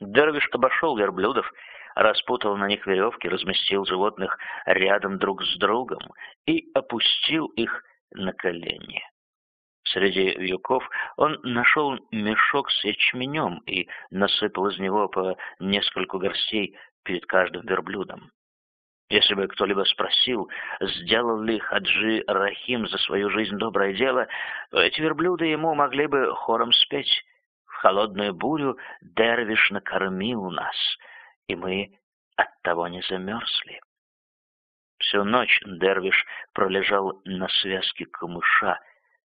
Дервиш обошел верблюдов, распутал на них веревки, разместил животных рядом друг с другом и опустил их на колени. Среди вьюков он нашел мешок с ячменем и насыпал из него по нескольку горстей перед каждым верблюдом. Если бы кто-либо спросил, сделал ли Хаджи Рахим за свою жизнь доброе дело, эти верблюды ему могли бы хором спеть. Холодную бурю Дервиш накормил нас, и мы оттого не замерзли. Всю ночь Дервиш пролежал на связке камыша,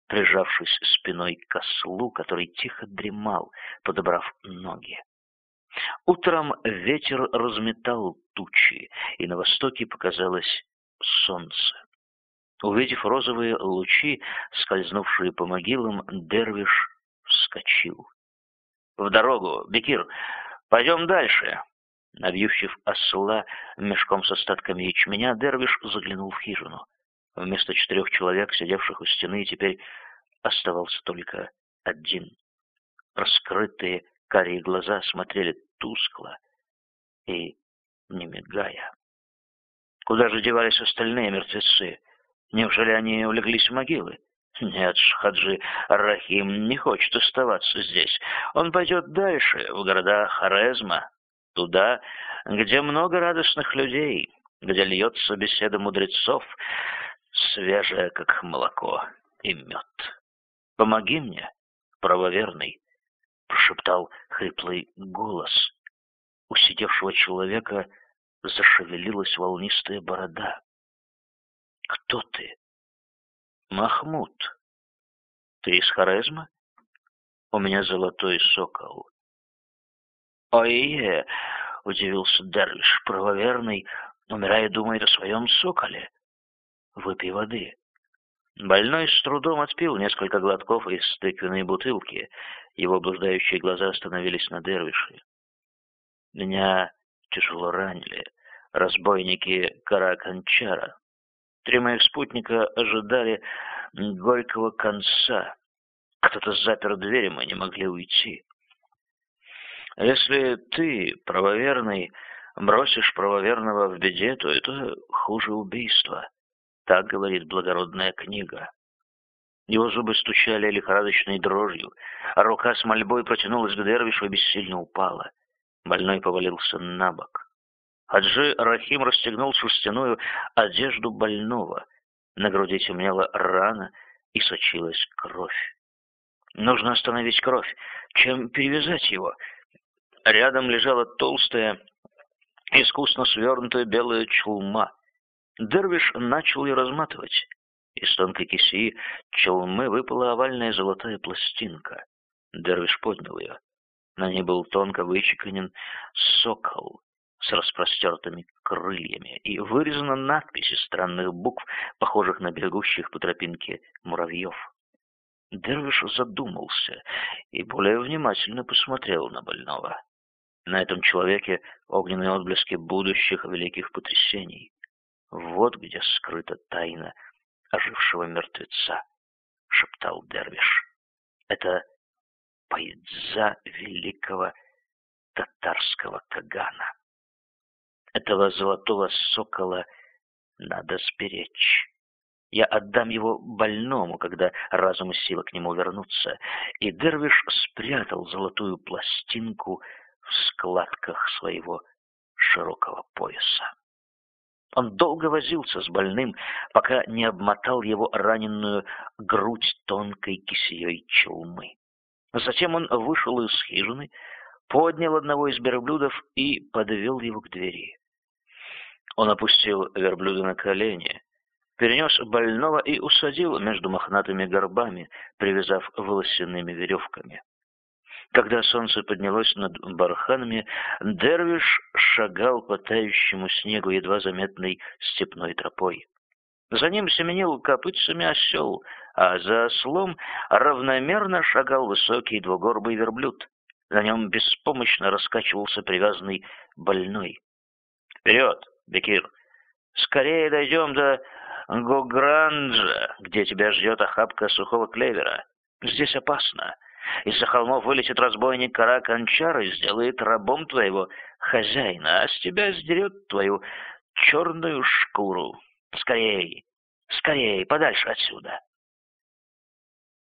прижавшись спиной к ослу, который тихо дремал, подобрав ноги. Утром ветер разметал тучи, и на востоке показалось солнце. Увидев розовые лучи, скользнувшие по могилам, Дервиш вскочил. «В дорогу, Бекир! Пойдем дальше!» Навьющив осла мешком с остатками ячменя, Дервиш заглянул в хижину. Вместо четырех человек, сидевших у стены, теперь оставался только один. Раскрытые карие глаза смотрели тускло и не мигая. Куда же девались остальные мертвецы? Неужели они улеглись в могилы? Нет, Хаджи Рахим не хочет оставаться здесь. Он пойдет дальше, в города Хорезма, туда, где много радостных людей, где льется беседа мудрецов, свежая, как молоко и мед. Помоги мне, правоверный, прошептал хриплый голос. У сидевшего человека зашевелилась волнистая борода. «Кто ты?» «Махмуд. Ты из Хорезма?» «У меня золотой сокол». «Ой-е!» — удивился Дервиш, правоверный, умирая, думает о своем соколе. «Выпей воды». Больной с трудом отпил несколько глотков из тыквенной бутылки. Его блуждающие глаза остановились на Дервише. Меня тяжело ранили. Разбойники Караканчара. Три моих спутника ожидали горького конца. Кто-то запер дверь, мы не могли уйти. Если ты, правоверный, бросишь правоверного в беде, то это хуже убийства. Так говорит благородная книга. Его зубы стучали лихорадочной дрожью, а рука с мольбой протянулась к Дервишу и бессильно упала. Больной повалился на бок. Хаджи Рахим расстегнул шерстяную одежду больного. На груди темнела рана и сочилась кровь. Нужно остановить кровь. Чем перевязать его? Рядом лежала толстая, искусно свернутая белая чулма. Дервиш начал ее разматывать. Из тонкой киси челмы выпала овальная золотая пластинка. Дервиш поднял ее. На ней был тонко вычеканен сокол с распростертыми крыльями и вырезана надпись из странных букв, похожих на бегущих по тропинке муравьев. Дервиш задумался и более внимательно посмотрел на больного. На этом человеке огненные отблески будущих великих потрясений. Вот где скрыта тайна ожившего мертвеца, шептал Дервиш. Это Пайдза великого татарского Кагана. Этого золотого сокола надо сберечь. Я отдам его больному, когда разум и сила к нему вернутся. И Дервиш спрятал золотую пластинку в складках своего широкого пояса. Он долго возился с больным, пока не обмотал его раненую грудь тонкой кисеей челмы. Затем он вышел из хижины, поднял одного из верблюдов и подвел его к двери. Он опустил верблюда на колени, перенес больного и усадил между мохнатыми горбами, привязав волосяными веревками. Когда солнце поднялось над барханами, Дервиш шагал по тающему снегу едва заметной степной тропой. За ним семенил копытцами осел, а за ослом равномерно шагал высокий двугорбый верблюд. На нем беспомощно раскачивался привязанный больной. «Вперед, Бекир! Скорее дойдем до Гогранджа, где тебя ждет охапка сухого клевера. Здесь опасно. Из-за холмов вылетит разбойник Кара Кончар и сделает рабом твоего хозяина, а с тебя сдерет твою черную шкуру. Скорей, скорей, подальше отсюда.